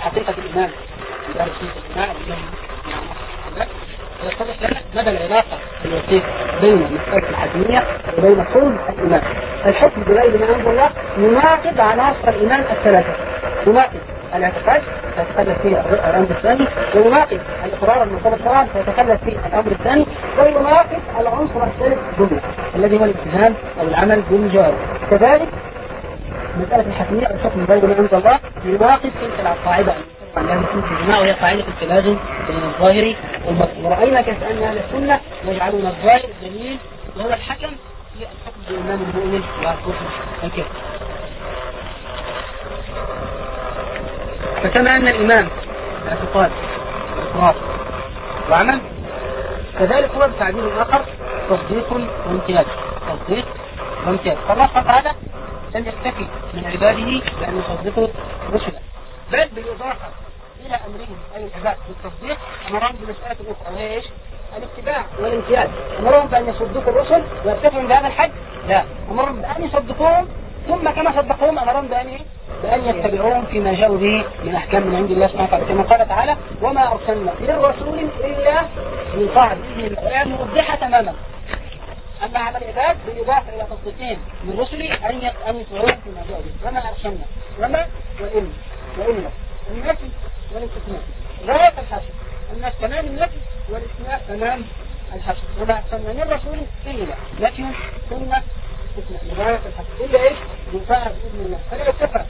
حقيقة الإيمان. أهل سنه الايمان يتضح لنا مدى العلاقة الوثيقة بين مساله الحكميه وبين حكم الإيمان؟ الحكم بغير ما أنزل الله يناقض عناصر الإيمان الثلاثة. يناقض الاعتقاد سيتخلف فيه الأمر الثاني ويناقض الإقرار المرتبط القرآن سيتخلف فيه الأمر الثاني ويناقض العنصر الثالث جملة الذي هو الالتزام أو العمل بالجوارح كذلك مسألة الحكمية أو الحكم ما أنزل الله يناقض تلك القاعدة. التي في الجماع وهي قاعدة التلازم بين الظاهر والباطن. ورأينا كيف أن أهل السنة يجعلون الظاهر دليل وهو الحكم. في الحكم بالإمام المؤمن والكفر الكفر فكما أن الإمام اعتقاد إقرار وعمل كذلك هو بتعبير آخر تصديق وامتياز. تصديق وامتياز. فالله سبحانه وتعالى لم يكتفي من عباده بأن يصدقوا رسلا بل بالإضافة إلى أمرهم أي العباد بالتصديق أمرهم بمسألة أخرى وهي إيش؟ الاتباع والامتياز. أمرهم بأن يصدقوا الرسل ويرتفعوا بهذا الحد؟ لا. أمرهم بأن يصدقوهم ثم كما صدقوهم أمرهم بأن إيه؟ بأن يتبعوهم فيما جاءوا به من أحكام من عند الله سبحانه وتعالى. كما قال تعالى وما أرسلنا من رسول إلا من بعد إذن الآيات موضحة تماما. أما على العباد بالإضافة إلى تصديقهم من رسلي أن أن يطيعوهم فيما جاءوا به وما أرسلنا. وما وإن وإلا النفي والاستثناء غاية الحشر الناس تمام النفي والاستثناء تمام الحشر وما أرسلنا من رسول إلا نفي ثم استثناء غاية الحشر إلا إيش؟ يفعل بإذن الله. فلا يكتفى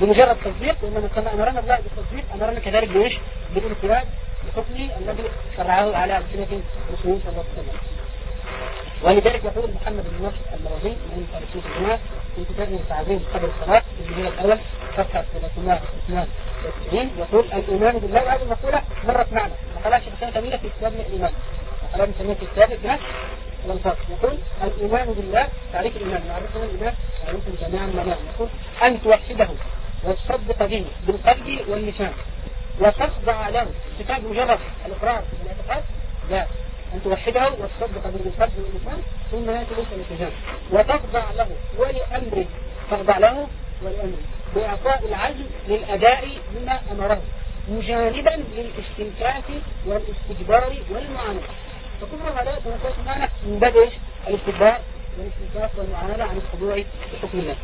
بمجرد تصديق وإنما كما أمرنا الله بالتصديق أمرنا كذلك بإيش؟ بالانقياد بحكمه الذي شرعه على ألسنة المسلمين صلى الله عليه وسلم. ولذلك يقول محمد بن نصر المروزي من فارسية الجماعة في كتابه تعظيم قبل الصلاة في الجزء الأول صفحة 392 يقول الإيمان بالله وهذه المقولة مرت معنا. وقالها شيخ حسين تميلة في كتاب الإيمان. وقالها بنسميها في كتاب ابن الأنفاق يقول الإيمان بالله تعريف الإيمان معرفة الإيمان تعريف جميعا منام يقول أن توحده وتصدق به بالقلب واللسان. وتصدع له. كتاب مجرد الإقرار والإعتقاد. لا. أن توحده وتصدق بالقلب واللسان ثم يأتي ليس الالتزام وتخضع له ولأمره. تخضع له ولأمره. بإعطاء العزم للأداء بما أمره مجانبا للاستنكاف والاستكبار والمعاندة فكل هذا تنسيت معنا من باب إيش؟ الاستكبار والاستنكاف والمعاندة عن الخضوع لحكم الله.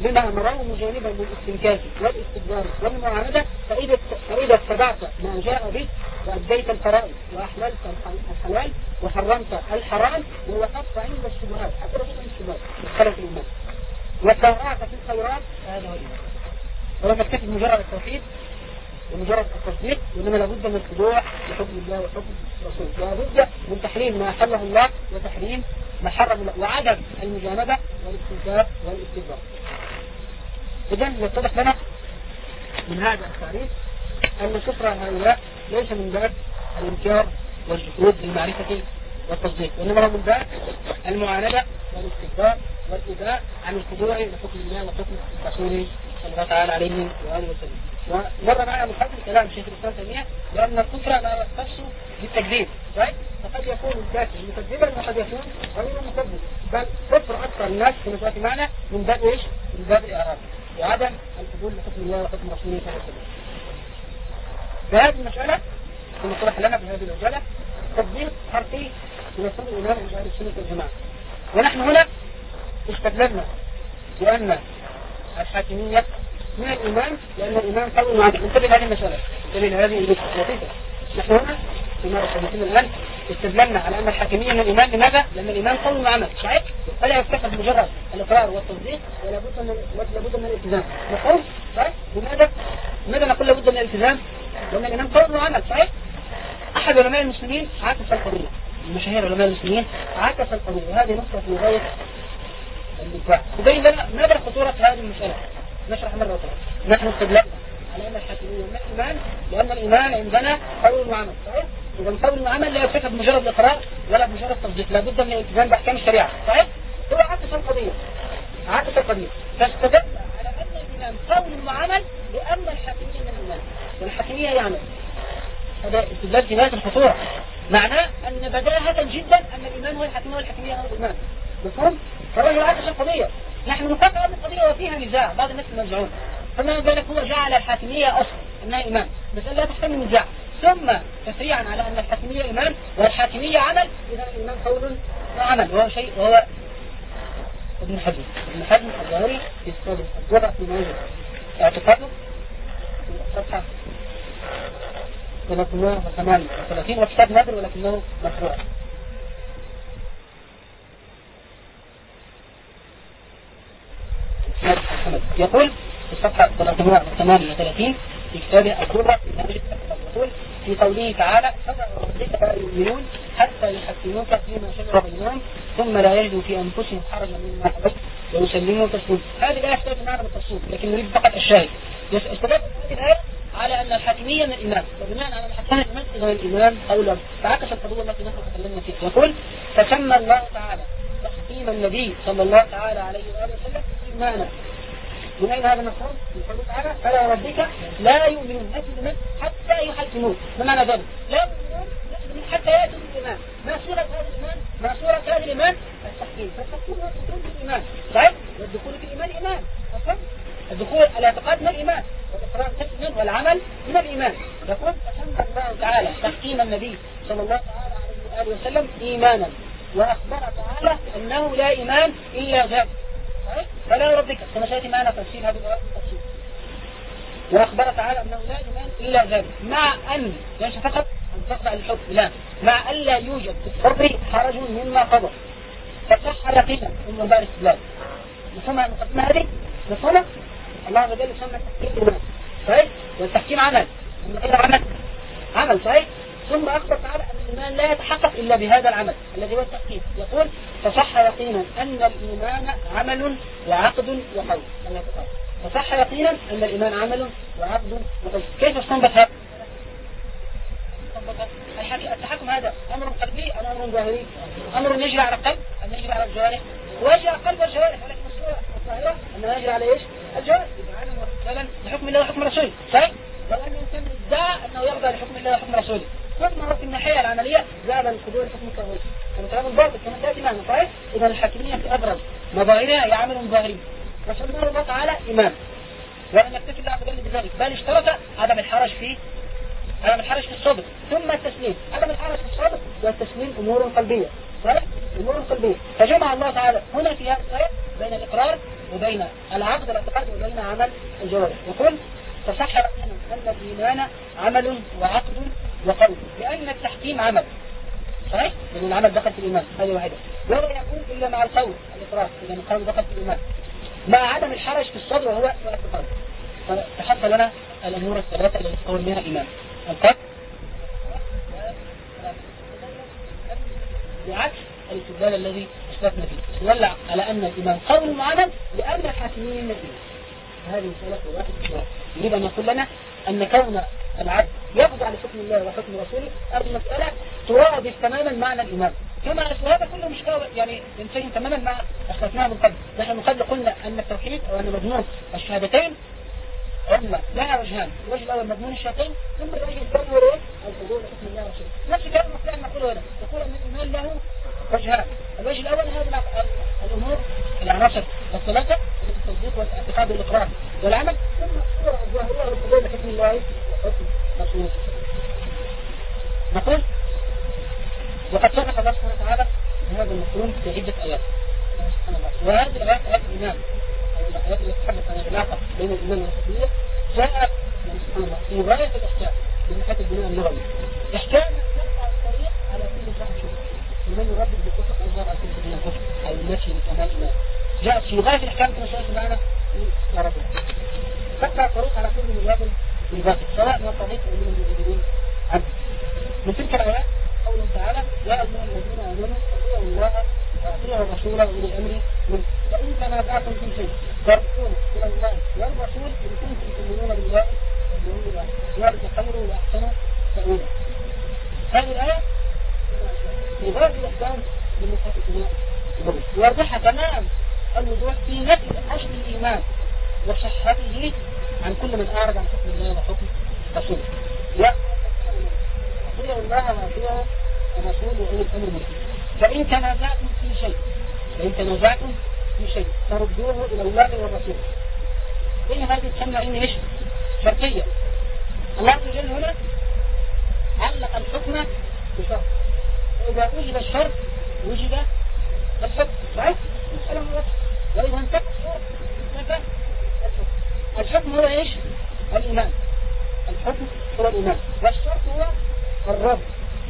لما أمره مجانبا للاستنكاف والاستكبار والمعاندة فإذا فإذا اتبعت ما جاء به وأديت الفرائض وأحللت الحلال وحرمت الحرام ووقفت عند الشبهات حتى كنت الشبهات مختلف الإيمان وسارعت في الخيرات فهذا هو الإيمان. ولما تكتب مجرد التوحيد ومجرد التصديق وإنما لابد من الخضوع لحكم الله وحكم رسوله. لابد من تحريم ما أحله الله وتحريم ما حرم الله وعدم المجانبة والاستنكار والاستكبار إذا يتضح لنا من هذا التعريف أن كفر هؤلاء ليس من باب الإنكار والجحود للمعرفة والتصديق وإنما من باب المعاندة والاستكبار والإباء عن الخضوع لحكم الله وحكم رسوله صلى الله تعالى عليه وآله وسلم ومر معنا من قبل كلام شيخ الإسلام تيمية بأن الكفر لا يختص بالتكذيب right? فقد يكون الكافر مكذبا وقد يكون غير مكذب بل كفر أكثر الناس في مسألة معنى من باب إيش؟ من باب الإعراب وعدم القبول لحكم الله وحكم رسوله صلى الله عليه وسلم فهذه المسألة ثم طرح لنا بهذه العجالة تطبيق حرفي الإمام من أهل السنة والجماعة ونحن هنا استدللنا بأن الحاكمية من الإمام لأن الإمام قول معنا انتبه لهذه المسألة انتبه لهذه اللطيفة نحن هنا فيما أستدلنا الآن استدللنا على أن الحاكمية من الإيمان لماذا؟ لأن الإيمان قول وعمل صحيح؟ فلا يفتح بمجرد الإقرار والتصديق ولا بد من الالتزام مفهوم؟ صحيح؟ لماذا؟ لماذا نقول لابد من الالتزام؟ لأن الإيمان قول وعمل صحيح؟ أحد علماء المسلمين عكس القضية. المشاهير علماء المسلمين عكس القضية وهذه نقطة في غاية الدفاع. وبين لنا مدى خطورة هذه المسألة نشرح مرة أخرى. نحن استدللنا على أن الحاكمية من الإيمان لأن الإيمان عندنا قول وعمل صحيح؟ إذا قول وعمل لا يكتفى بمجرد الإقرار ولا بمجرد التصديق لابد من الالتزام بأحكام الشريعة صحيح؟ هو عكس القضية. عكس القضية. فاستدل على أن الإيمان قول وعمل لأن الحاكمية من الإيمان والحاكمية يعني هذا استدلال في غاية الخطورة. معناه أن بداهة جدا أن الإيمان هو الحاكمية والحاكمية هو الإيمان. مفهوم؟ فالرجل عكس القضية. نحن نفكر هذه القضية وفيها نزاع بعض الناس ينزعون. فما بالك هو جعل الحاكمية أصل أنها إيمان؟ بس لا تحتمل نزاع. ثم تسريعا على أن الحاكمية إيمان والحاكمية عمل إذا الإيمان قول وعمل وهو شيء وهو ابن حزم. ابن حزم الظاهري في الصدر الوضع في موجود اعتقاده؟ في الصفحة 338 وكتاب نادر ولكنه مشروع. يقول في الصفحة 338 في كتابه الكبرى يقول في قوله تعالى لا يؤمنون حتى يحكموك فيما شجر بينهم ثم لا يجدوا في أنفسهم حرجا مما قضيت ويسلموا تسليما هذه الآية تحتاج معنى بالتفصيل لكن نريد فقط الشاهد. استدل هذه الآية على أن الحاكمية من الإيمان وبناء على الحاكمية من اذا الإيمان قولا فعكس القضية التي نحن تكلمنا فيها يقول فسمى الله تعالى تحكيم النبي صلى الله تعالى عليه وآله وسلم إيمانا من أين هذا المفهوم؟ من قوله تعالى فلا ربك لا يؤمنون نفس حتى يحكمون ما معنى ذلك؟ لا يؤمنون حتى يأتوا بالإيمان ما صورة هذا الإيمان؟ ما صورة هذا الإيمان؟ التحكيم فالتحكيم هو الدخول في الإيمان صحيح؟ والدخول في الإيمان إيمان مفهوم؟ الدخول الاعتقاد من الإيمان والإقرار من الإيمان والعمل من الإيمان. يقول فسمى الله تعالى تحكيم النبي صلى الله عليه وآله وسلم إيمانا وأخبر تعالى أنه لا إيمان إلا ذلك فلا ربك كما سيأتي معنا تفسير هذه التفسير. وأخبر تعالى أنه لا إيمان إلا ذلك مع أن ليس فقط أن تخضع للحكم لا. مع أن لا يوجد في الصبر حرج مما قضى. فصح يقينا بار استدلال مفهوم المقدمة هذه؟ مفهومة الله عز وجل سمى التحكيم إيمان صحيح؟ والتحكيم عمل. غير عمل. عمل صحيح؟ ثم أخبر تعالى أن الإيمان لا يتحقق إلا بهذا العمل الذي هو التحكيم. يقول فصح يقينا أن الإيمان عمل وعقد وقول. فصح يقينا أن الإيمان عمل وعقد وقول. كيف استنبط هذا؟ التحكم هذا أمر قلبي أم أمر ظاهري؟ أمر يجري على القلب أم يجري على الجوارح؟ ويجري على القلب والجوارح. ولكن الظاهرة أنه يجري على إيش؟ الجوارح فعلا بحكم الله وحكم رسوله. صحيح؟ أن الإنسان ادعى أنه يرضى لحكم الله وحكم رسوله. ثم في الناحية العملية ذهب الخضوع لحكم التغيير كما كلام الباطل كما تأتي معنا صحيح؟ إذا الحاكمية في أبرز مظاهرها هي عمل ظاهري. وسماه الله تعالى إمام. ولم يكتفي الله عز وجل بذلك بل اشترط عدم الحرج في عدم الحرج في الصدر. ثم التسليم. عدم الحرج في الصدر والتسليم أمور قلبية. صحيح؟ أمور قلبية. فجمع الله تعالى هنا في هذا الآية بين الإقرار وبين العقد الاعتقاد وبين عمل الجوارح يقول تصح أن الإيمان عمل وعقد وقول لأن التحكيم عمل صحيح؟ لأن العمل دخل في الإيمان هذه واحدة ولا يكون إلا مع القول الإقرار لأن القول دخل في الإيمان مع عدم الحرج في الصدر وهو الاعتقاد فتحط لنا الأمور الثلاثة التي تكون منها الإيمان القلب بعكس الاستدلال الذي أسلفنا فيه استدل على أن الإيمان قول وعمل لأن الحاكمين الإيمان هذه مسألة واحد يريد أن يقول لنا أن كون العبد يخضع لحكم الله وحكم رسوله المسألة ترادف تماما معنى الإيمان كما هذا كله مش يعني ينتهي تماما مع أخذناه من قبل. نحن من قبل قلنا أن التوحيد أو أن مضمون الشهادتين هما لها وجهان الوجه الأول مضمون الشهادتين ثم الوجه الثاني هو؟ الحضور لحكم الله ورسوله. نفس الكلام المفتاح نقوله هنا. يقول أن الإيمان له وجهان الوجه الأول هذه الأمور العناصر الثلاثة التصديق والاعتقاد والإقرار والعمل. ثم الصورة الظاهرية والحضور لحكم الله وحكم رسوله. نقول وقد صدق الله سبحانه وتعالى هذا المفهوم في عدة آيات. وهذه الآيات آيات الإيمان. الآيات التي تتحدث عن العلاقة بين الإيمان سبحان الله في غاية الإحكام من ناحية البناء اللغوي. إحكام الطريق على كل شخص لمن يردد أظهر أن كنت من أو النفي لكمال الله جاءت في غاية الأحكام كما سألت معنا. يا رب. فتح الطريق على كل من يقبل بالباطل سواء ما طريق أو من المجرمين عبد من تلك الآيات قوله تعالى يا أيها الذين آمنوا أطيعوا الله وأطيعوا الرسول وأولي الأمر منكم. فإن تنازعتم في شيء فارجعوه إلى الله والرسول إن كنتم تؤمنون بالله واليوم الآخر ذلك خير وأحسن تأويلا هذه الآية في غاية الإحكام من المحققين يوضحها تمام الوضوح في نفي أصل الإيمان وصحته عن كل من أعرض عن حكم الله وحكم رسوله أطيعوا الله وأطيعوا الرسول وأولي الأمر منكم فإن تنازعتم في شيء فإن تنازعتم في شيء فردوه إلى الله والرسول إن هذه تسمى إن إيش شرطية الله عز وجل هنا علق الحكم بشرط وإذا وجد الشرط وجد الحكم صحيح؟ مسألة واضحة وإذا انتفى الشرط انتفى الحكم الحكم هو إيش؟ الإيمان الحكم هو الإيمان والشرط هو الرد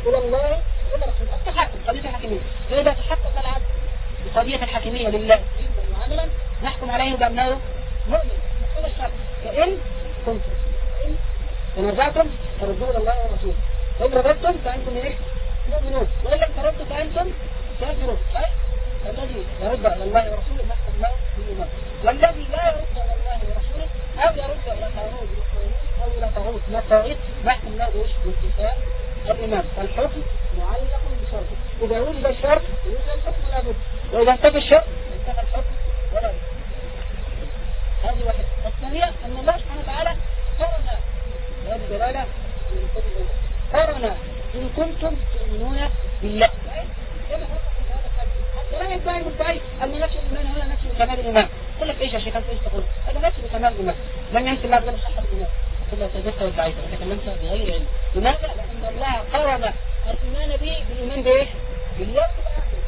إلى الله إلى رسول التحكم قضية الحكمية فإذا تحقق العبد بقضية الحكمية لله معاملا نحكم عليه بأنه مؤمن هذا الشرط فإن كنتم فإن تنازعتم فردوا إلى الله ورسوله. وإن ردتم فأنتم إيه؟ مؤمنون. وإن لم تردوا فأنتم كافرون. صحيح؟ الذي يرد إلى الله ورسوله نحكم له بالإيمان والذي لا يرد إلى الله ورسوله أو يرد إلى طاغوت أو إلى طاغوت. لا طاغوت نحكم له إيش؟ بانتفاء الإمام فالحكم معلق بشرط إذا وجد الشرط يوجد الحكم ولا بد. وإذا انتفى الشرط انتفى الحكم ولا بد. هذه واحدة. الثانية أن الله سبحانه وتعالى قرن هذه دلالة قرن إن كنتم تؤمنون بالله. لا يدعي المدعي أن نفس الإيمان هنا نفس كمال الإيمان. قل لك إيش يا شيخ؟ أنت إيش تقول؟ هذا نفس كمال الإيمان. من ينسي الله بلا صحة الإيمان كلها تدفع الضعيفة تكلمت بغير علم. لماذا؟ لأن الله قرن الإيمان به بالإيمان بإيش؟ باليوم الآخر.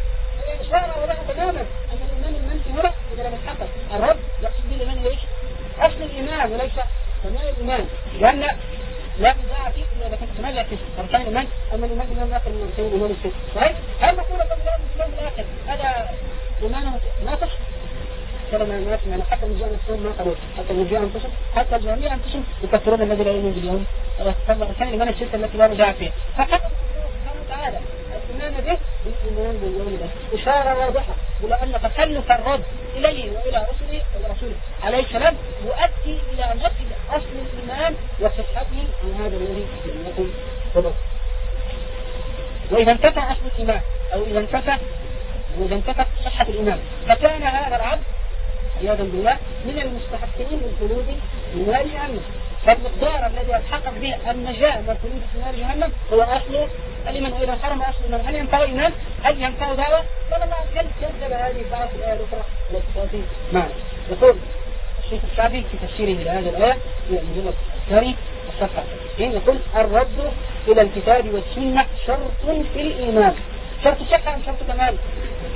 إشارة وضحت تماما. أن الإيمان المنفي هنا إذا لم يتحقق. الرب يقصد به الإيمان إيش؟ أصل الإيمان وليس كمال الإيمان. لأن كمال يعكس أركان الإيمان أما الإيمان الإيمان الآخر من أركان الإيمان الست؟ هل نقول أن الإيمان الآخر؟ هذا إيمانه ناقص؟ كلمة الناس يعني حتى الرجال نفسهم ما قالوا حتى الرجال أنفسهم حتى الجميع أنفسهم يكفرون الذي لا يؤمن باليوم الإيمان الستة التي لا نزاع فيها؟ فحتى سبحانه وتعالى الإيمان به بالإيمان باليوم إشارة واضحة. إلى أن الرد إليه وإلى رسله وإلى رسوله. عليه السلام يؤدي إلى نفي أصل الإيمان وصحته هذا الذي لم يكن خلق وإذا انتفى أصل الإيمان أو إذا انتفى وإذا انتفت صحة الإيمان فكان هذا العبد عياذا بالله من المستحقين للخلود في نار جهنم. فالمقدار الذي يتحقق به النجاة من الخلود في نار جهنم هو أصل الإيمان. وإذا حرم أصل الإيمان هل ينفع الإيمان؟ هل ينفع دعوة؟ قال الله وجل كذب هذه الدعوة في الآية الأخرى التي تأتي معنا. يقول الشيخ الشعبي في تفسيره لهذه الآية في المجلد الثاني الصفحة يقول الرد إلى الكتاب والسنة شرط في الإيمان. شرط صحة أم شرط كمال؟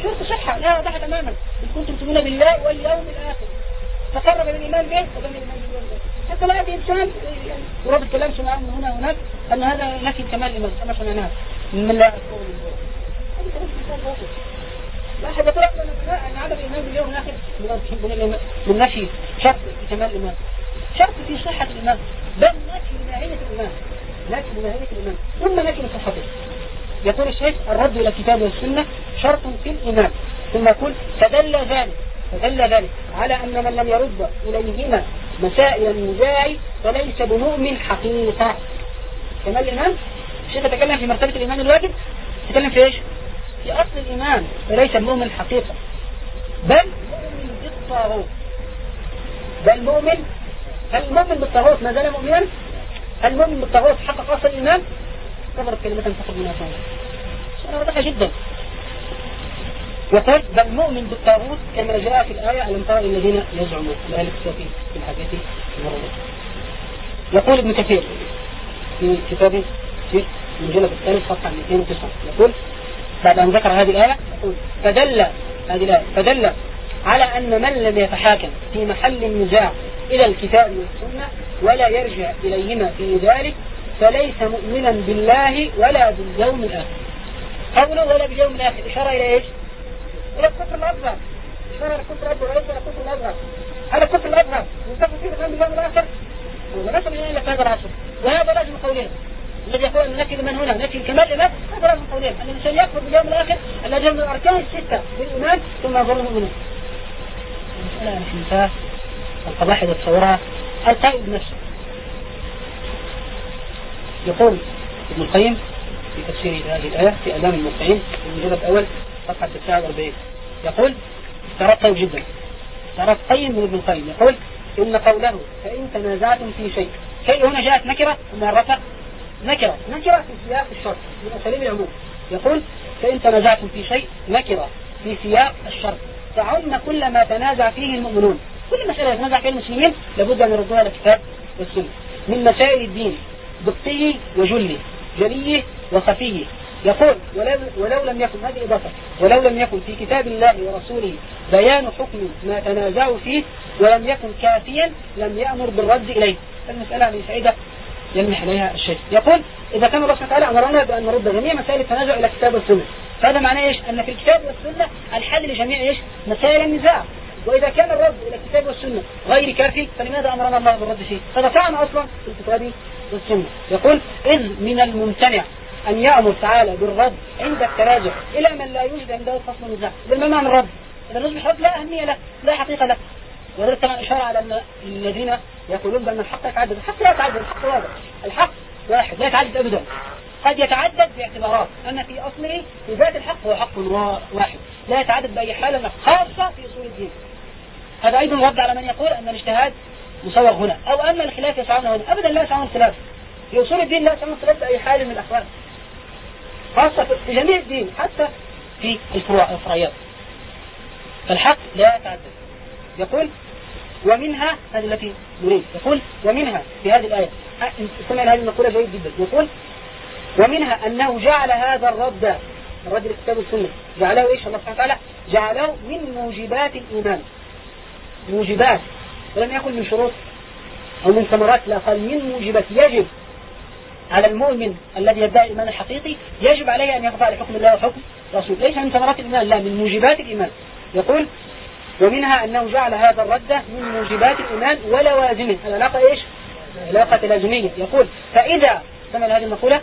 شرط صحة. لا واضحة تماما. إن كنتم تؤمنون بالله واليوم الآخر. تقرب الإيمان به وبين الإيمان الآخر حتى لا يأتي إنسان ورد الكلام سمعنا من هنا وهناك أن هذا نفي كمال الإيمان. كما سمعناه من لا لا حاجة طلع أن عدم الإيمان باليوم الآخر من نفي شرط كمال الإيمان. شرط في صحة الإيمان. بل نفي لماهية الإيمان. نفي لماهية الإيمان. ثم نفي لصحته يقول الشيخ الرد إلى الكتاب والسنة شرط في الإيمان. ثم يقول فدل ذلك فدل ذلك على أن من لم يرد إليهما مسائل النزاع فليس بمؤمن حقيقة. كما الإيمان؟ الشيخ يتكلم في مرتبة الإيمان الواجب؟ يتكلم في إيش؟ في أصل الإيمان فليس بمؤمن حقيقة. بل مؤمن بالطاغوت. بل مؤمن المؤمن بالطاغوت ما زال مؤمنا. هل المؤمن بالطاغوت حقق أصل الإيمان. كبرت كلمة تخرج منها صورة واضحة جدا. وقال بل مؤمن بالطاغوت كما جاء في الآية ألم ترى الذين يزعمون؟ الآية الكتابية في الحديث المرضى يقول ابن كثير في كتابه في المجلد الثالث صفحة 209 يقول بعد أن ذكر هذه الآية يقول فدل هذه الآية فدل على أن من لم يتحاكم في محل النزاع إلى الكتاب والسنة ولا يرجع إليهما في ذلك فليس مؤمنا بالله ولا باليوم الآخر. قوله ولا باليوم الآخر إشارة إلى إيش؟ إلى الكفر الأكبر إشارة إلى الكفر الأكبر وليس إلى الكفر الأصغر. هذا الكفر الأصغر ينتفع فيه الإيمان باليوم الآخر. ونسأل إلى هذا العصر. وهذا لازم قولين. الذي يقول أن نفي من هنا نفي الكمال لماذا؟ هذا لازم قولين. أن الإنسان يكفر باليوم الآخر الذي من الأركان الستة بالإيمان ثم يظل مؤمنا القبائح يتصورها القائد بنفسه. يقول ابن القيم في تفسير هذه الآية في أذان الموقعين المجلد الأول صفحة 49 يقول طيب جدا. ترى قيم من ابن القيم. يقول إن قوله فإن تنازعتم في شيء. شيء هنا جاءت نكرة؟ ومعرفة نكرة. نكرة في سياق الشرط من أساليب العموم. يقول فإن تنازعتم في شيء نكرة في سياق الشرط. تعم كل ما تنازع فيه المؤمنون. كل مسألة يتنازع فيها المسلمين لابد أن يردوها إلى الكتاب والسنة من مسائل الدين دقيه وجله جليه وخفيه يقول ولو, ولو لم يكن هذه إضافة. ولو لم يكن في كتاب الله ورسوله بيان حكم ما تنازعوا فيه ولم يكن كافيا لم يأمر بالرد إليه. المسألة هذه سعيدة يلمح عليها الشيخ. يقول إذا كان الله سبحانه وتعالى أمرنا بأن نرد جميع مسائل التنازع إلى الكتاب والسنة فهذا معناه إيش؟ أن في الكتاب والسنة الحل لجميع إيش؟ مسائل النزاع. وإذا كان الرد إلى الكتاب والسنة غير كافي فلماذا أمرنا الله بالرد فيه؟ فعلا أصلا في الكتاب والسنة. يقول إذ من الممتنع أن يأمر تعالى بالرد عند التراجع إلى من لا يوجد عنده فصل نزاع ما معنى الرد؟ إذا الرد بالحق لا أهمية له لا حقيقة له. وذلك كما إشارة على أن الذين يقولون بأن الحق يتعدد. الحق لا يتعدد الحق واحد الحق واحد لا يتعدد أبدا. قد يتعدد باعتبارات. أن في أصله في ذات الحق هو حق واحد لا يتعدد بأي حالة خاصة في أصول الدين. هذا أيضا رد على من يقول أن الاجتهاد مصور هنا؟ أو أن الخلاف يسعون هنا؟ أبدا لا يسعون الخلاف. في أصول الدين لا يسعون الخلاف بأي حال من الأحوال. خاصة في جميع الدين حتى في الفروع الفرعيات. فالحق لا يتعدد. يقول ومنها هذه التي نريد. يقول ومنها في هذه الآية. سمع هذه المقولة جيد جدا. يقول ومنها أنه جعل هذا الرد الرد الكتاب والسنة جعله إيش؟ الله سبحانه وتعالى جعله من موجبات الإيمان. موجبات ولم يكن من شروط أو من ثمرات لا قال من موجبات؟ يجب على المؤمن الذي يدعي الإيمان الحقيقي يجب عليه أن يخضع لحكم الله وحكم رسوله. ليس من ثمرات الإيمان لا من موجبات الإيمان. يقول ومنها أنه جعل هذا الرد من موجبات الإيمان ولوازمه. العلاقة إيش؟ علاقة لازمية يقول فإذا سمع هذه المقولة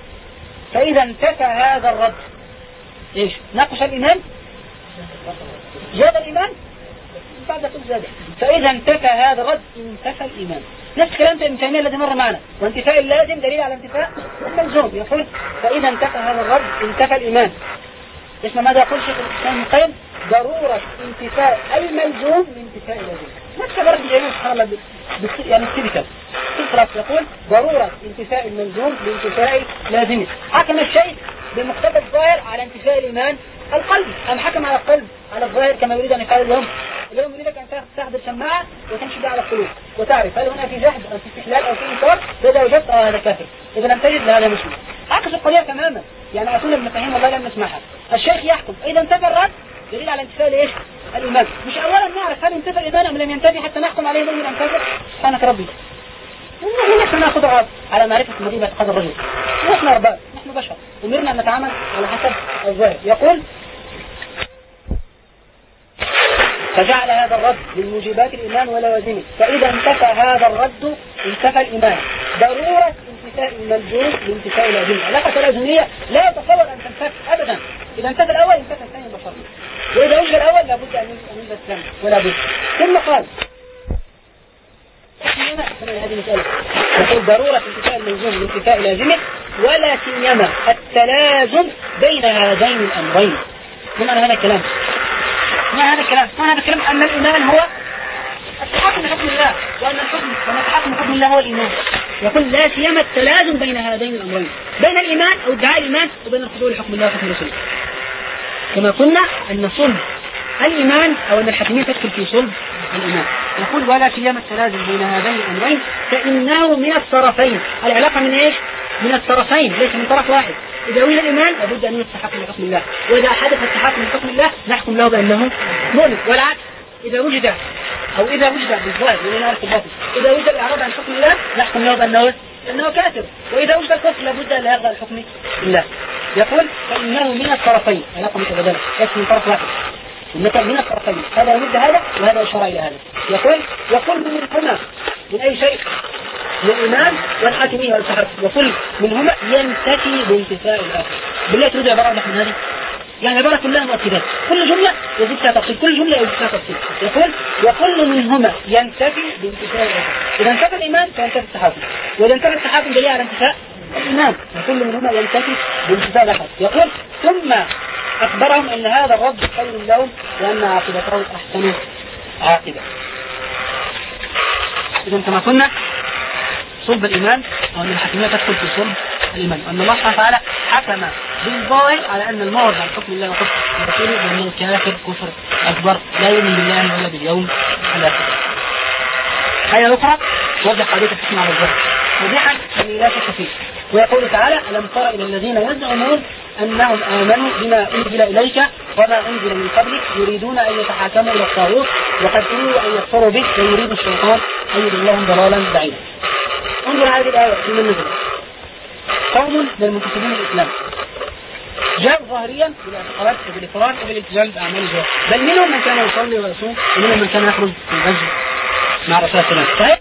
فإذا انتفى هذا الرد. إيش؟ نقص الإيمان؟ زاد الإيمان؟ بعد كل زاد فإذا انتفى هذا الرد انتفى الإيمان. نفس كلام ابن تيمية الذي مر معنا. وانتفاء اللازم دليل على انتفاء الملزوم يقول فإذا انتفى هذا الرد انتفى الإيمان. اسمع ماذا يقول شيخ الإسلام القيم؟ ضرورة انتفاء الملزوم لانتفاء اللازم. نفس ابن تيمية سبحان الله يعني التبكة في يقول ضرورة انتفاء الملزوم لانتفاء لازمه حكم الشيء بمقتضى الظاهر على انتفاء الإيمان القلب. أم حكم على القلب على الظاهر كما يريد أن يفعل اليوم. اليوم يريدك أن تستخدم سماعة وتمشي بها على القلوب وتعرف هل هنا في جهد أو في استحلال أو في إنكار فإذا وجدت آه هذا كافر إذا لم تجد هذا مسلم عكس القضية تماما. يعني أقول المفاهيم والله لم نسمعها الشيخ يحكم إذا انتفى الرد دليل على انتفاء لإيش الإيمان. مش أولا نعرف هل انتفى الإيمان أم لم ينتفي حتى نحكم عليه من أن سبحانك ربي. نحن نأخذ على معرفة مدينة اعتقاد الرجل. نحن أرباب نحن بشر. أمرنا أن نتعامل على حسب الظاهر. يقول فجعل هذا الرد من موجبات الإيمان ولوازمه فإذا انتفى هذا الرد انتفى الإيمان. ضرورة انتفاء الملزوم لانتفاء الأدلة علاقة لازمية لا يتصور أن تنتفي أبدا. إذا انتفى الأول انتفى الثاني بشر. وإذا وجد الأول لابد أن يوجد الثاني. ولا بد. ثم قال هذه مسألة يقول ضرورة انتفاء الملزوم لانتفاء لازمه ولا سيما التلازم بين هذين الأمرين. من هذا الكلام؟ ما هذا الكلام؟ ما هذا الكلام؟ أن الإيمان هو التحكم بحكم الله وأن الحكم وأن التحكم بحكم الله هو الإيمان. يقول لا سيما التلازم بين هذين الأمرين بين الإيمان أو ادعاء الإيمان وبين الخضوع لحكم الله وحكم رسوله. كما قلنا أن صلب الإيمان أو أن الحكمية تدخل في صلب الإيمان. يقول ولا سيما التلازم بين هذين الأمرين فإنه من الطرفين. العلاقة من إيش؟ من الطرفين ليس من طرف واحد. إذا وجد الإيمان؟ لابد أن يستحق لحكم الله. وإذا حدث التحكم لحكم الله نحكم له بأنه مؤمن. والعكس إذا وجد أو إذا وجد بالظاهر من نعرف الباطل إذا وجد الإعراض عن حكم الله نحكم له بأنه أنه كافر. وإذا وجد الكفر لابد أن يرضى لحكم الله. يقول فإنه من الطرفين. علاقة متبادلة ليس من طرف واحد. إنك من الطرفين. هذا يمد هذا وهذا إشارة إلى هذا. يقول يقول منهما من أي شيء من الإمام والحاكمية والسحر وكل منهما ينتفي بانتفاء الآخر بالله تريد عبارة واضحة من هذه؟ يعني عبارة كلها مؤكدات. كل جملة يزيد فيها تفصيل. كل جملة يزيد فيها تفصيل. يقول وكل منهما ينتفي بانتفاء الآخر إذا انتفى الإمام فينتفي التحاكم. وإذا انتفى التحاكم دليل على انتفاء الإمام وكل منهما ينتفي بانتفاء الآخر يقول ثم أخبرهم أن هذا الرد خير لهم وأن عاقبتهم أحسن عاقبة. إذا كما قلنا صلب الإيمان أو أن الحكمية تدخل في صلب الإيمان وأن الله سبحانه وتعالى حكم بالظاهر على أن المعرض عن حكم الله وحكم رسوله بأنه كافر كفر أكبر لا يؤمن بالله ولا باليوم الآخر. آية أخرى توضح قضية الحكم على الظاهر توضيحا الذي لا شك فيه ويقول تعالى ألم تر إلى الذين يزعمون أنهم آمنوا بما أنزل إليك وما أنزل من قبلك يريدون أن يتحاكموا إلى الطاغوت وقد أمروا أن يكفروا به ويريد الشيطان أن يضلهم ضلالا بعيدا. انظر هذه الآية في من نزل قوم من المنتسبين للإسلام. جاءوا ظاهريا بالاعتقادات وبالإفراد وبالالتزام بأعمال الجوار بل منهم من كان يصلي ويصوم ومنهم من كان يخرج في الغزو مع رسول الله. صلى الله عليه وسلم صحيح؟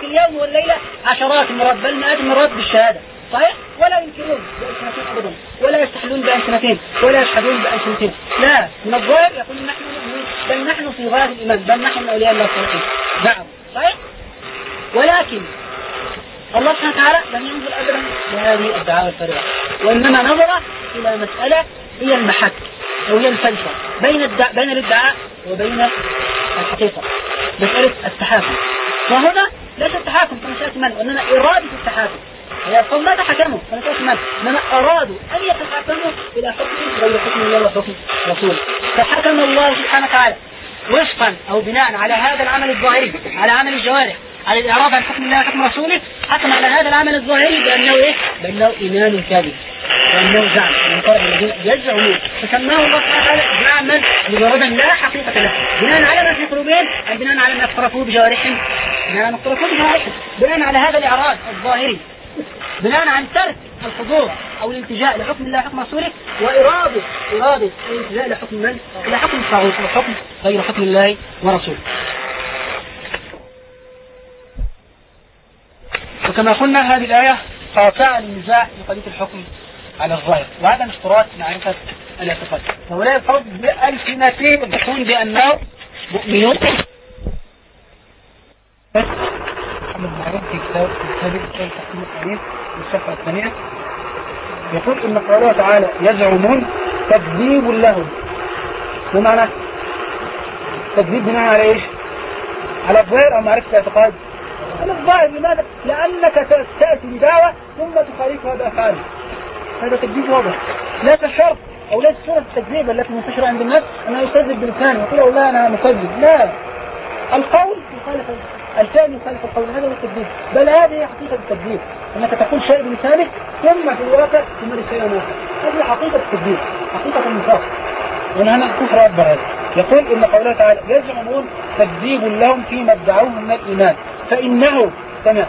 في اليوم والليلة عشرات المرات بل مئات المرات بالشهادة. صحيح؟ ولا ينكرون بألسنتهم أبدا. ولا يستحلون بألسنتهم ولا يشهدون بألسنتهم لا من الظاهر يقول نحن بل نحن في غاية الإيمان بل نحن أولياء الله الصالحين نعم. صحيح؟ ولكن الله سبحانه وتعالى لم ينظر أبدا لهذه الدعاوى الفارغة وإنما نظر إلى مسألة هي المحك أو هي الفلسفة بين الدع... بين الادعاء وبين الحقيقة مسألة التحاكم. وهنا ليس التحاكم كما سيأتي من وإنما إرادة التحاكم. هي القوم ما تحكموا كما سيأتي من إنما أرادوا أن يتحاكموا إلى حكم غير حكم الله وحكم رسوله. فحكم الله سبحانه وتعالى وفقا أو بناء على هذا العمل الظاهري على عمل الجوارح على الإعراض عن حكم الله وحكم رسوله حكم على هذا العمل الظاهري بأنه إيه؟ بأنه إيمان كاذب وأنه زعم من طرف الذين يزعمون. فسماه الله تعالى زعما مجردا لا حقيقة له. بناء على ما في قلوبهم أم بناء على ما اقترفوه بجوارحهم؟ بناء على ما اقترفوه بجوارحهم. بناء على هذا الإعراض الظاهري. بناء عن ترك الحضور أو الالتجاء لحكم الله وحكم رسوله وإرادة إرادة الالتجاء لحكم من؟ إلى حكم الطاغوت وحكم غير حكم الله ورسوله. وكما قلنا هذه الآية قاطعة للنزاع في قضية الحكم على الظاهر. وهذا اشتراط معرفة الاعتقاد. فهؤلاء القوم بألسنتهم يدعون بأنهم مؤمنون. محمد معروف في كتاب كتاب كتاب تحكيم الحديث الصفحة الثانية. يقول إن قوله تعالى يزعمون تكذيب لهم. ما معنى تكذيب بناء على إيش؟ على الظاهر أو معرفة الاعتقاد؟ على الظاهر لماذا؟ لأنك تأتي بدعوة ثم تخالفها بأفعال. هذا تكذيب واضح. لا كالشرط أو ليس صورة التكذيب التي منتشرة عند الناس أنه يكذب بلسانه يقول لا أنا مكذب. لا. القول يخالف الفعل يخالف القول هذا هو التكذيب. بل هذه حقيقة التكذيب. أنك تقول شيء بلسانك ثم في الواقع تمارس شيئا آخر. هذه حقيقة التكذيب حقيقة النفاق وهنا كفر أكبر هذا يقول إن قوله تعالى يزعمون تكذيب لهم فيما ادعوه من الإيمان. فإنه سمع.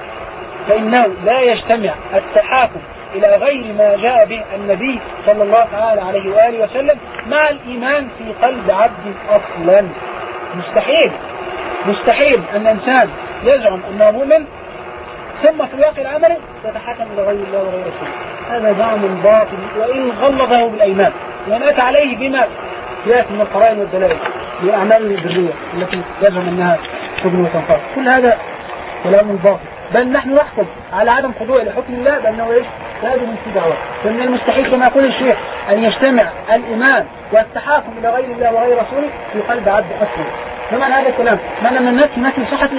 فإنه لا يجتمع التحاكم إلى غير ما جاء به النبي صلى الله تعالى عليه وآله وسلم مع الإيمان في قلب عبد أصلا. مستحيل. مستحيل أن إنسان يزعم أنه مؤمن ثم في الواقع العملي يتحكم إلى غير الله وغير رسوله. هذا زعم باطل وإن غلظه بالأيمان أتى عليه بما يأتي من القرائن والدلائل لأعمال البرية التي يزعم أنها تبني وتنفع. كل هذا كلام باطل. بل نحن نحكم على عدم خضوع لحكم الله بأنه إيش؟ لازم في دعوة. فمن المستحيل كما يقول الشيخ أن يجتمع الإيمان والتحاكم إلى غير الله وغير رسوله في قلب عبد أسلم فمعنى هذا الكلام. معنى من الناس نفي صحة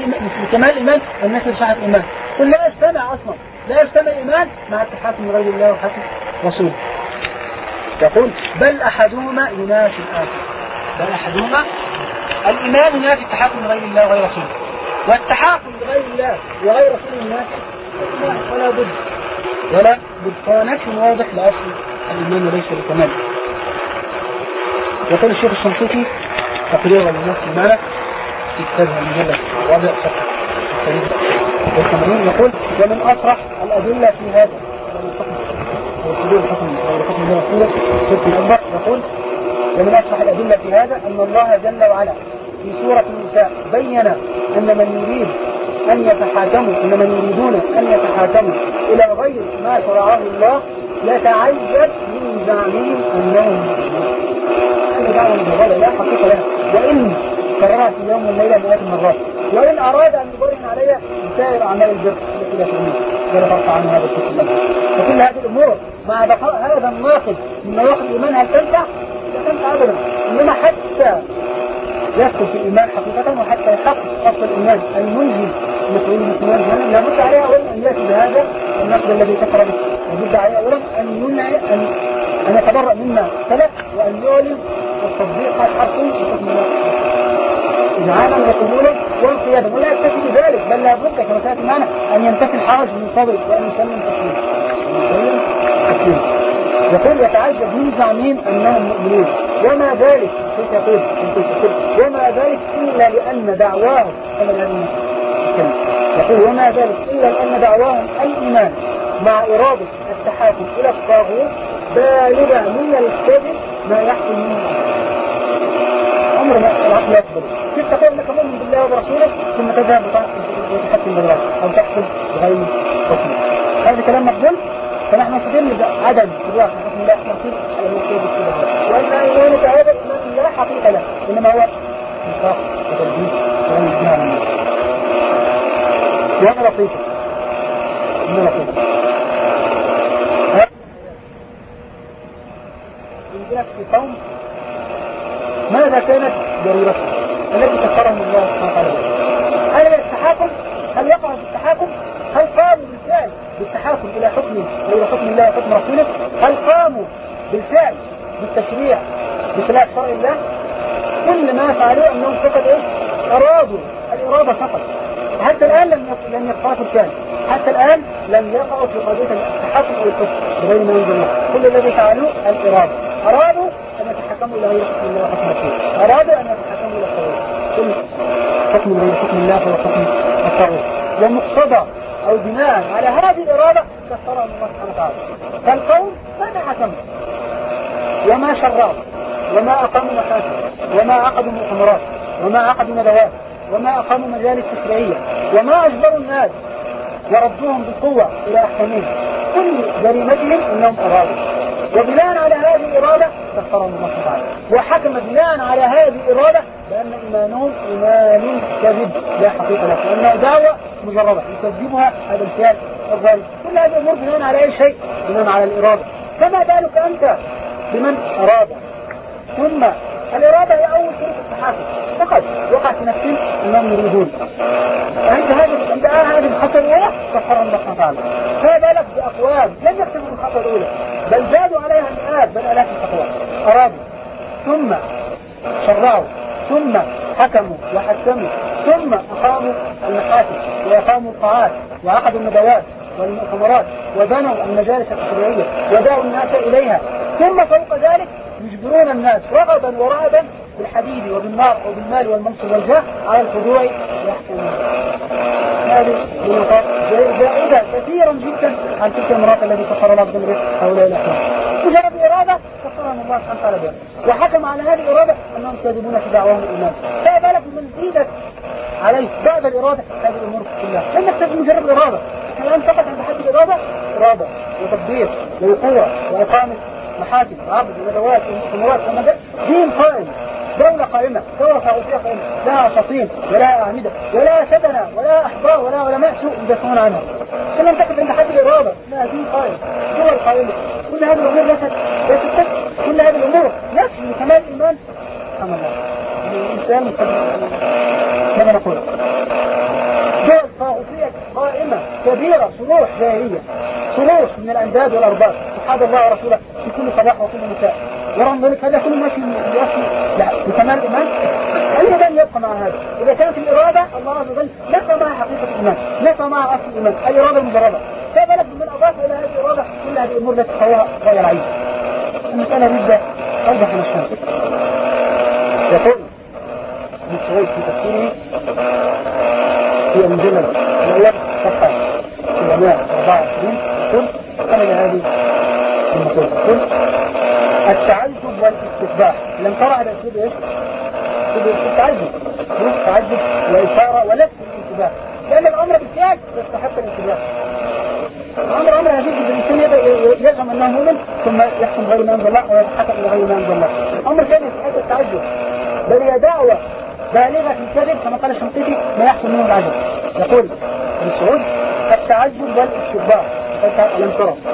كمال الإيمان النفي صحة الإيمان. قل لا يجتمع أصلا. لا يجتمع الإيمان مع التحاكم لغير الله وحكم رسوله. يقول بل أحدهما ينافي الآخر. بل أحدهما الإيمان ينافي التحاكم لغير الله وغير رسوله. والتحاكم لغير الله وغير رسوله ينافي ولا بد. ولا بد. فنفي واضح لأصل الإيمان وليس الكمال يقول الشيخ الشنقيطي تقريرا للنص المعنى في كتابه المجلد رابع صفحة والثمانين يقول ومن أصرح الأدلة في هذا وصدور الحكم الحكم الله رسوله الشرك الأكبر يقول ومن أصرح الأدلة في هذا أن الله جل وعلا في سورة النساء بين أن من يريد أن يتحاكموا أن من يريدون أن يتحاكموا إلى غير ما شرعه الله يتعجب من زعمهم أنهم أنا دعوة من لا حقيقة لها. وإن كررها في يوم والليلة مئات المرات وإن أراد أن يبرهن علي سائر أعمال البر التي لا تؤمن ولا ترفع عنه هذا الشيء وكل هذه الأمور مع بقاء هذا الناقض من نواقض الإيمان هل تنفع؟ لا تنفع أبدا إنما حتى يدخل في الإيمان حقيقة وحتى يحقق أصل الإيمان المنجي لمسؤولين المسلمين جهنم لابد عليه أولا أن يأتي بهذا النقد الذي كفر به لابد عليه أولا أن يمنع أن أن يتبرأ مما سلف وأن يعلن التطبيق حرفي بحكم الله. إذعانا وقبولا وانقيادا ولا يكتفي بذلك بل لابد كما سيأتي معنا أن ينتفي الحرج من صدره وأن يسلم تسليما يقول يتعجب من زعمين أنهم مؤمنون. وما ذلك؟ كيف يقول؟ وما ذلك إلا لأن دعواهم كما يقول وما ذلك إلا لأن دعواهم الإيمان مع إرادة التحاكم إلى الطاغوت بالغة من الكذب ما يحصل منه أمر ما العقل يقبل كيف تقول أنك مؤمن بالله وبرسوله ثم تذهب وتحكم بالله أو تحكم بغير حكم. هذا كلام مقبول؟ فنحن نستدل بعدم الواقع حكم الله نصيب على المكتوب السبب وأن إيمانك هذا إيمان لا حقيقة له إنما هو نفاق وتلبيس وإجماع الناس وأنا لطيفة أنا لطيفة في قوم ماذا كانت ضرورته التي كفرهم الله سبحانه وتعالى. هل التحاكم؟ هل يقع في التحاكم؟ هل قاموا بالفعل بالتحاكم إلى حكم إلى حكم الله وحكم رسوله؟ هل قاموا بالفعل بالتشريع بخلاف شرع الله؟ كل ما فعلوه أنهم فقط إيه؟ أرادوا الإرادة فقط. حتى الآن لم لم يقعوا الكلام حتى الآن لم يقعوا في قضية التحكم أو الكفر بغير ما ينزل كل الذي فعلوه الإرادة. أرادوا أن يتحكموا إلى غير حكم الله وحكم أرادوا أن يتحكموا إلى الطاغوت كل حكم غير حكم الله هو حكم الطاغوت. ومقتضى أو بناء على هذه الإرادة كفرهم الله سبحانه وتعالى. فالقوم ماذا حكموا وما شرعوا وما أقاموا مكاسب وما عقدوا مؤتمرات وما عقدوا ندوات وما أقاموا مجالس تشريعية وما أجبروا الناس. وردوهم بقوة إلى أحكامهم كل جريمتهم أنهم أرادوا. وبناء على هذه الإرادة كفرهم الله تعالى. وحكم بناء على هذه الإرادة بأن إيمانهم إيمان كذب. لا حقيقة له. لأنه دعوة مجردة. يكذبها هذا الفعل الظالم كل هذه الأمور بناء على أي شيء؟ بناء على الإرادة. فما بالك أنت بمن أراد؟ ثم الإرادة هي أول شروط التحاكم فقط. وقع في نفسهم أنهم يريدون. عند هذه عند هذه الخطوة الأولى كفرهم الله تعالى. فما بالك بأقوام لم يكتبوا الخطوة الأولى. بل المئات بل آلاف الخطوات أرادوا ثم شرعوا ثم حكموا وحكموا ثم أقاموا المحاكم وأقاموا القاعات وعقدوا الندوات والمؤتمرات وبنوا المجالس التشريعية ودعوا الناس إليها. ثم فوق ذلك يجبرون الناس رغبا ورهبا بالحديد وبالنار وبالمال والمنصب والجاه على الخضوع يحكمون هذه نقاط زائدة كثيرا جدا عن تلك المرات التي كفر الله بذنب هؤلاء الأحوال. إرادة كفرهم الله سبحانه وتعالى. وحكم على هذه الإرادة أنهم كاذبون في دعواهم الإيمان. فما بالك من زيدت عليه. بعد الإرادة هذه الأمور كلها. لم نكتب مجرد إرادة. الآن فقط عند حد الإرادة إرادة وتدبير ووقوع وإقامة محاكم وعبد وندوات ومجال دين قائم. دولة قائمة دولة طاغوتية قائمة. لا أساطين ولا أعمدة ولا سدنة ولا أحبار ولا علماء سوء يدافعون عنها. كلهم تقف عند حد الإرادة لا دين قائم دول قائمة. كل هذه الأمور ليست ليست كل هذه الأمور نفس كمال الإيمان سبحان الله. الإنسان كما نقول؟ دول طاغوتية قائمة كبيرة صروح ظاهرية صروح من الأنداد والأرباب. سبحان الله ورسوله في كل صباح وكل مساء. ورغم ذلك هذا كل ماشي لا بكمال الإيمان أي مدان يبقى مع هذا؟ إذا كانت الإرادة الله عز وجل نفى مع حقيقة الإيمان نفى مع أصل الإيمان الإرادة المجردة فبلد من أضاف إلى هذه الإرادة كل هذه الأمور التي تخويها غير عيد المسألة جدا أوضح من الشمس يقول ابن سعيد في تفسيره في المجلد الأول صفحة 724 يقول قال هذه المقولة. يقول التعجب والاستتباع ترى على أسلوب إيش؟ التعجب التعجب وإشارة ولفت الانتباه. لأن الأمر بالسياج يستحق الانتباه. الأمر أمر هذه الإنسان يزعم أنه مؤمن ثم يحكم غير ما أنزل الله ويتحكم لغير ما أنزل الله. أمر ثاني يستحق التعجب. بل هي دعوة بالغة في الكذب كما قال الشنقيطي ما يحصل منه العجب. يقول ابن سعود التعجب والاستكبار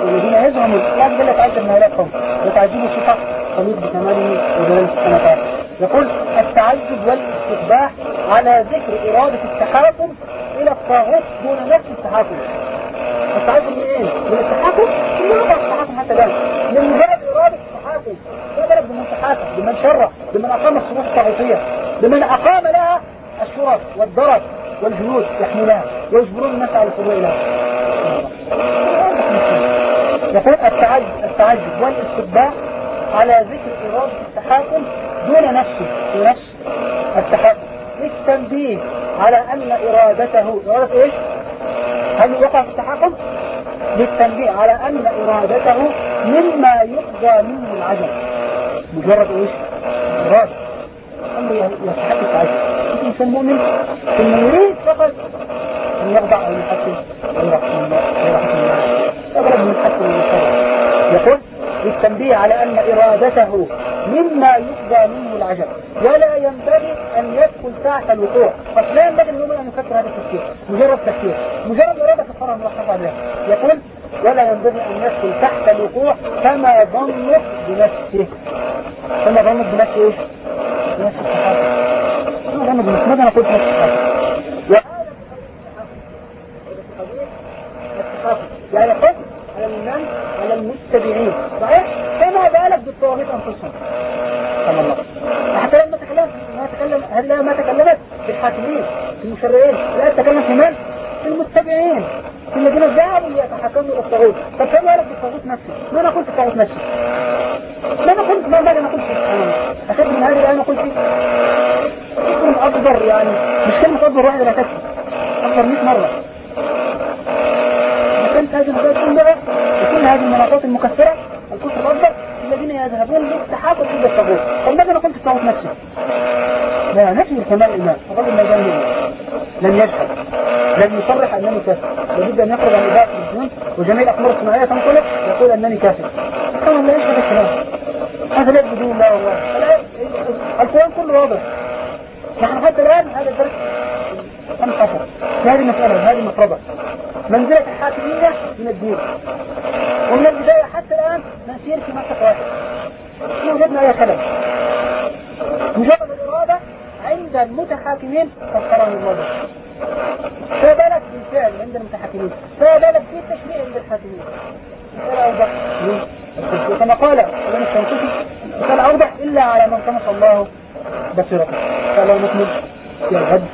والذين ما وجلاله سبحانه وتعالى يقول التعجب والاستكباح على ذكر إرادة التحاكم إلى الطاغوت دون نفس التحاكم. التعجب من إيه؟ من التحاكم؟ من وقع التحاكم حتى الآن. من مجرد إرادة التحاكم. لا بلد بمن تحاكم بمن شرع بمن أقام الصفوف الطاغوتية بمن أقام لها الشرط والدرج والجنود يحملها ويجبرون الناس على الخضوع لها. يقول التعجب, التعجب والاستباح على ذكر إرادة التحاكم دون نفسه في نفس التحاكم للتنبيه على أن إرادته إرادة إيش؟ هل وقع في التحاكم؟ للتنبيه على أن إرادته مما يقضى منه العجل مجرد إيش؟ إرادة أمر يستحق التعجب إنسان مؤمن ثم يريد فقط أن يخضع أو يحكم غير الله فبلد من الحكم المشرع يقول للتنبيه على أن إرادته مما يقضى منه العجب. ولا ينبغي أن يدخل ساعة الوقوع. بس لا ينبغي أن يفكر هذا التفكير. مجرد تفكير. مجرد إرادة كفارة مرحبا بها يقول ولا ينبغي أن يدخل تحت الوقوع كما ظنت بنفسه. كما ظنت بنفسه إيش؟ بنفس الصحابة. كما ظنت بنفسه. ماذا نقول في يعني قد على الناس على المتبعين صحيح فما بالطواغيت انفسهم سبحان الله. حتى لما تكلم ما تكلم هل ما تكلمت؟ في الحاكمين في المشرعين. لا تكلم في من؟ في المتبعين. في الذين ذهبوا ليتحكموا الطاغوت. طب فما بالك بالطاغوت نفسه؟ ما أنا قلت الطاغوت نفسه. ما أنا قلت ما أنا قلت اخذ من هذه الآية قلت كلمة أكبر يعني. مش كلمة أكبر واحدة لا تكفي. أكبر 100 مرة. كانت هذه المسائل كلها وكل هذه الأكبر الذين يذهبون للتحاكم إلى الطاغوت طب ماذا نقول في الطاغوت نفسه؟ لا نفي الكمال الإيمان. فقد الميدان لم يجحد لم يصرح أنني كافر. لابد أن يخرج عن إباء المسلمين وجميع الأقمار الصناعية تنقلب يقول أنني كافر. طبعا لا يشهد الكلام. هذا لا بدون الله والله. القرآن كله واضح. نحن حتى الآن هذا الدرس عشر هذه المسألة هذه المفردة منزلة الحاكمية من الدين. ومن البداية حتى الآن نسير في مسح واحد ما وجدنا أي خلل مجرد الإرادة عند المتحاكمين الله به فما بالك بالفعل عند المتحاكمين. فما بالك بالتشريع عند الحاكمين. مثال أوضح كما قال ابن الشنقيطي مثال أوضح إلا على من طمس الله بصيرته. قال نكمل في الغد.